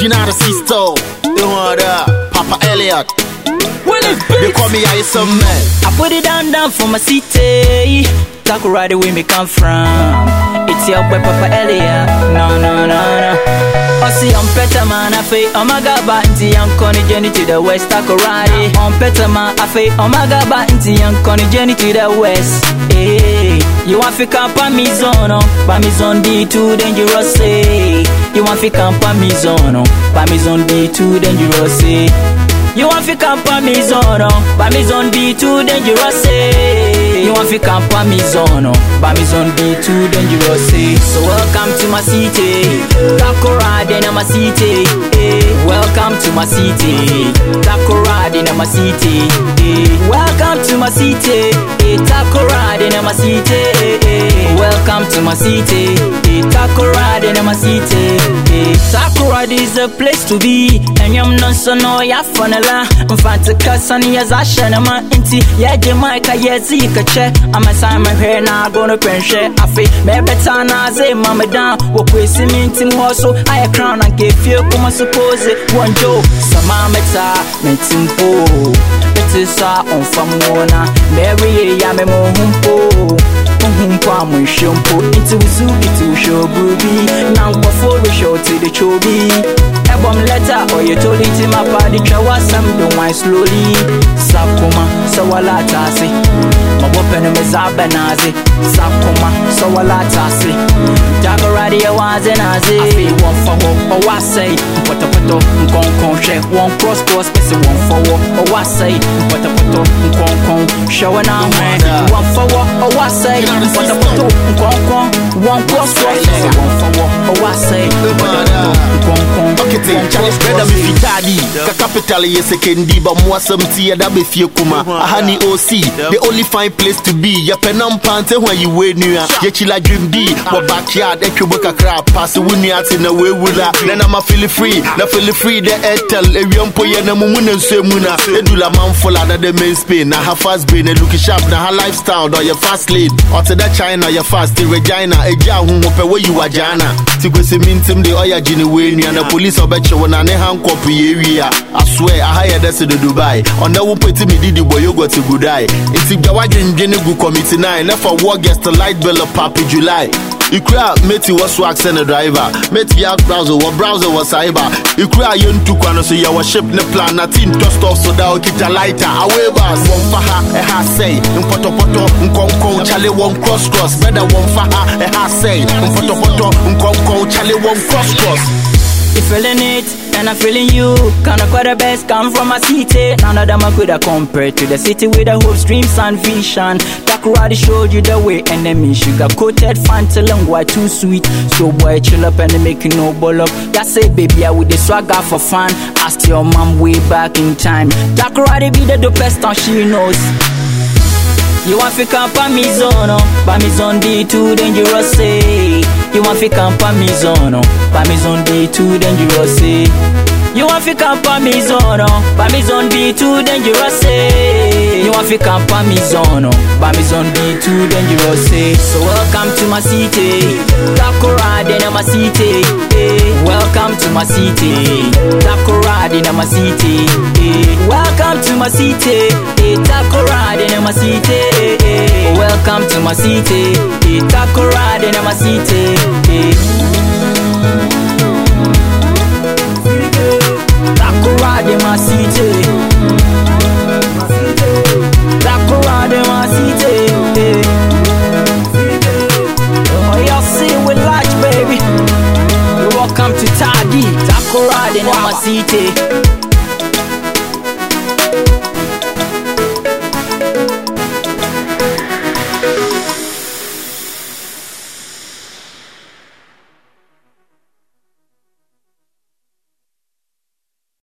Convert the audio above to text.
Gina the sister. You know that? Uh, Papa Elliot. Willie They Beats. call me I Isom Man. I put it down down for my city. Talk right where me come from. It's your boy Papa Elia. No, no, no, no. I see I'm better man, I feel my god, but into young Connie journey to the west, I could ride. I'm better man, I feel my god, but into young Connie journey to the west. Hey, you want to camp on me zone, oh, but me zone be too dangerous, hey. You want to camp on me zone, oh, but me zone be too dangerous, hey. You want fi camp on me zone, oh, but me zone be too dangerous, eh. You want fi camp on me zone, but me zone be too dangerous, eh. So welcome to my city, Takoradi in my city, eh. Welcome to my city, in my city, eh. Welcome to my city, eh. Takoradi in my city, eh. Welcome to my city, eh. Takoradi in my city, eh. Takoradi is a place to be, and you're not so no ya funnel. Mfante kasani ya zasha na ma inti ya Jamaica ya zika che. Ama Simon here na gonna penshe afi me beta na ze mama down. Wo kwesi minti mhoso aya crown. And ke fie kuma suppose one jo sama meta mentimpo Iti sa on famona Mary ya me mo humpo ama nhwɛ mpo nti wosu bi ti wohyɛ oburu bi na nkɔfoɔ rehyɛ wote de twɛ bi ɛbɔm lɛta ɔyɛ toli ti ma paade twa w'asɛm de wan slowly. Sakoma sɛ wɔla ataase mabɔ pɛ no mesa abɛnaase sakoma sɛ wɔla ataase dakorade yɛ wɔadze naase afei wɔmfa hɔ ɔwɔ asɛe mpɔtɔpɔtɔ nkɔnkɔn hwɛ wɔn cross cross pɛ sɛ wɔmfa wɔ one or what say Poto poto nkon kon Show na hwe One for one or what say Poto poto nkon kon One cross one Okay, Charles brother me fitadi Ka capital ye Sekondi Ba mwa samti ya dabe fie kuma. Ahani OC The only fine place to be. Ya penam pante when you we nuya Ye chila dream D Wa backyard Ekyo boka crap. Pass wuni ati na we Nena ma feel free Na feel free The Airtel Ewi mpo ye na mumuna nse muna Edula man fola na the main Spain Na ha fast brain E looking sharp Na ha lifestyle Do ye fast lane. Ote da China Ye fast The Regina Eja hu hope where you wajana Tigwe mintim de oya jini we nua Na police akyew na ne hankɔp yɛwie a asoɛ aha yɛ dɛ sɛ dodobae ɔnɛ wo pɛti medidi bɔ yogot gudae nti gba wadwendwene gu committee 9 na fa wɔ guest light bill papi july. Ikura meti wɔ swag sɛ ne driver. Meti bi browser wɔ browser wɔ cyber. Ikura yɛ ntukwa no so yɛwɔ ship ne plan. Na ti ntɔ stɔf so da okita lighter. Away bars wɔn fa ha ɛha sɛi. Mpɔtɔpɔtɔ nkɔnkɔn kyale wɔn cross cross. Bɛda wɔn fa ha ɛha sɛi. Mpɔtɔpɔtɔ nkɔnkɔn kyale wɔn cross cross. You feeling it, and I'm feeling you. Kinda quite the best come from a city. None of them I could have compared to the city with the hopes, dreams, and vision. Takoradi showed you the way, and then me sugar coated Fanta Lingua too sweet. So boy, chill up and make you no ball up. That say, baby, I with the swagger for fun. Ask your mom way back in time. Takoradi be the dopest, and she knows. You want fi camp on me zone, oh, but me zone be too dangerous, eh. You want fi camp on me zone, oh, zone be too dangerous, eh. You want fi camp on me zone, oh, zone be too dangerous, eh. You want fi camp on me zone, oh, zone be too dangerous, eh. So welcome to my city, Takoradi in my city. Welcome to my city, Takoradi in my city. Welcome to my city, ride in my city. Welcome to my city, eh. Taco my city, in my city. Taco my city. Oh, y'all see we large, baby. Welcome to Tadi, Takoradi in my city.